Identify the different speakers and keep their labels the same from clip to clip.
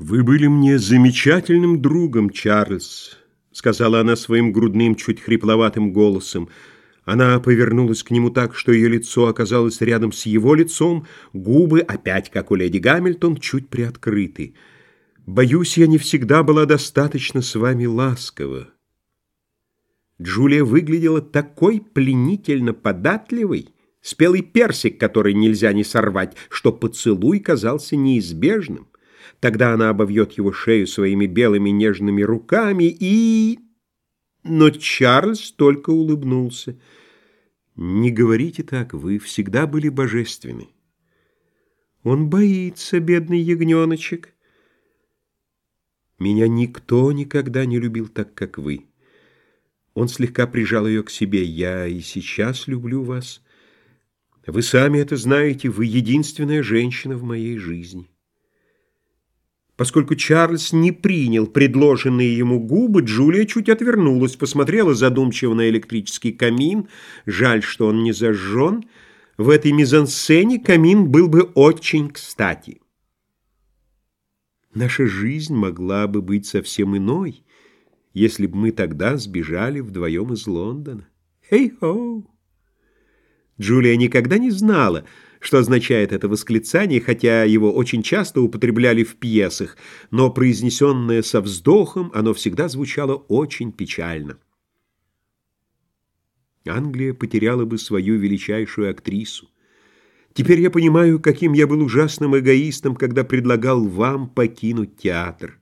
Speaker 1: «Вы были мне замечательным другом, Чарльз», — сказала она своим грудным, чуть хрипловатым голосом. Она повернулась к нему так, что ее лицо оказалось рядом с его лицом, губы, опять как у леди Гамильтон, чуть приоткрыты. «Боюсь, я не всегда была достаточно с вами ласкова». Джулия выглядела такой пленительно податливой, спелый персик, который нельзя не сорвать, что поцелуй казался неизбежным. Тогда она обовьет его шею своими белыми нежными руками и... Но Чарльз только улыбнулся. «Не говорите так, вы всегда были божественны». «Он боится, бедный ягненочек». «Меня никто никогда не любил так, как вы». Он слегка прижал ее к себе. «Я и сейчас люблю вас. Вы сами это знаете, вы единственная женщина в моей жизни». Поскольку Чарльз не принял предложенные ему губы, Джулия чуть отвернулась, посмотрела задумчиво на электрический камин. Жаль, что он не зажжен. В этой мизансцене камин был бы очень кстати. Наша жизнь могла бы быть совсем иной, если бы мы тогда сбежали вдвоем из Лондона. Хей-хоу! Джулия никогда не знала, что означает это восклицание, хотя его очень часто употребляли в пьесах, но произнесенное со вздохом, оно всегда звучало очень печально. Англия потеряла бы свою величайшую актрису. Теперь я понимаю, каким я был ужасным эгоистом, когда предлагал вам покинуть театр.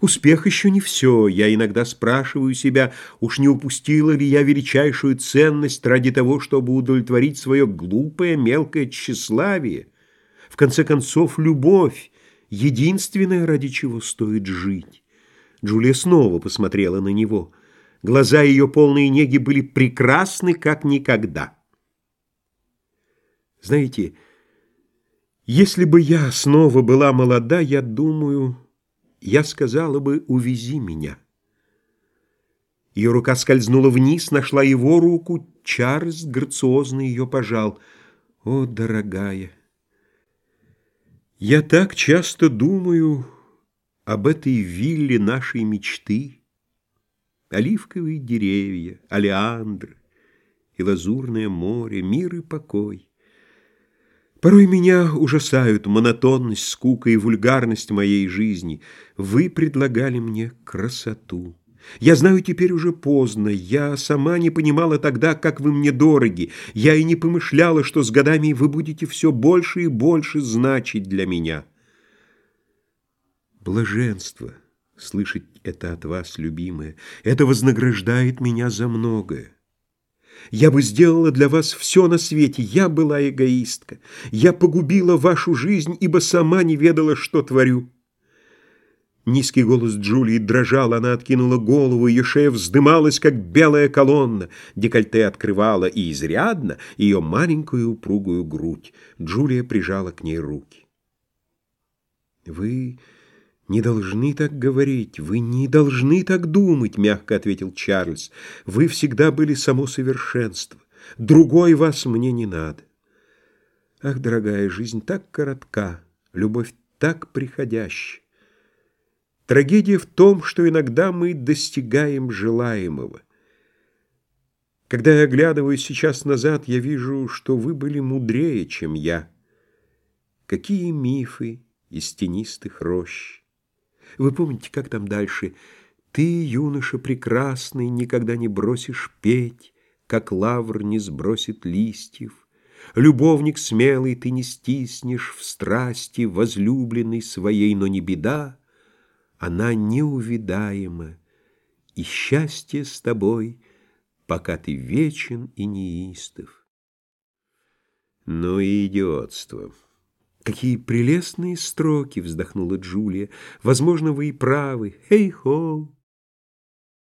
Speaker 1: Успех еще не все. Я иногда спрашиваю себя, уж не упустила ли я величайшую ценность ради того, чтобы удовлетворить свое глупое мелкое тщеславие. В конце концов, любовь — единственное, ради чего стоит жить. Джулия снова посмотрела на него. Глаза ее полные неги были прекрасны, как никогда. Знаете, если бы я снова была молода, я думаю я сказала бы «увези меня». Ее рука скользнула вниз, нашла его руку, Чарльз грациозно ее пожал. «О, дорогая, я так часто думаю об этой вилле нашей мечты, оливковые деревья, олеандры и лазурное море, мир и покой». Порой меня ужасают монотонность, скука и вульгарность моей жизни. Вы предлагали мне красоту. Я знаю теперь уже поздно, я сама не понимала тогда, как вы мне дороги. Я и не помышляла, что с годами вы будете все больше и больше значить для меня. Блаженство слышать это от вас, любимая, это вознаграждает меня за многое. Я бы сделала для вас все на свете. Я была эгоистка. Я погубила вашу жизнь, ибо сама не ведала, что творю. Низкий голос Джулии дрожал, она откинула голову, ее шея вздымалась, как белая колонна. Декольте открывала и изрядно ее маленькую упругую грудь. Джулия прижала к ней руки. «Вы «Не должны так говорить, вы не должны так думать», — мягко ответил Чарльз. «Вы всегда были само совершенство. Другой вас мне не надо». «Ах, дорогая, жизнь так коротка, любовь так приходящая. Трагедия в том, что иногда мы достигаем желаемого. Когда я оглядываюсь сейчас назад, я вижу, что вы были мудрее, чем я. Какие мифы из тенистых рощ!» Вы помните, как там дальше? Ты, юноша прекрасный, никогда не бросишь петь, Как лавр не сбросит листьев. Любовник смелый, ты не стиснешь в страсти Возлюбленной своей, но не беда, Она неувидаема, и счастье с тобой, Пока ты вечен и неистов. Ну и идиотство. «Какие прелестные строки!» — вздохнула Джулия. «Возможно, вы и правы. Хей-хоу!»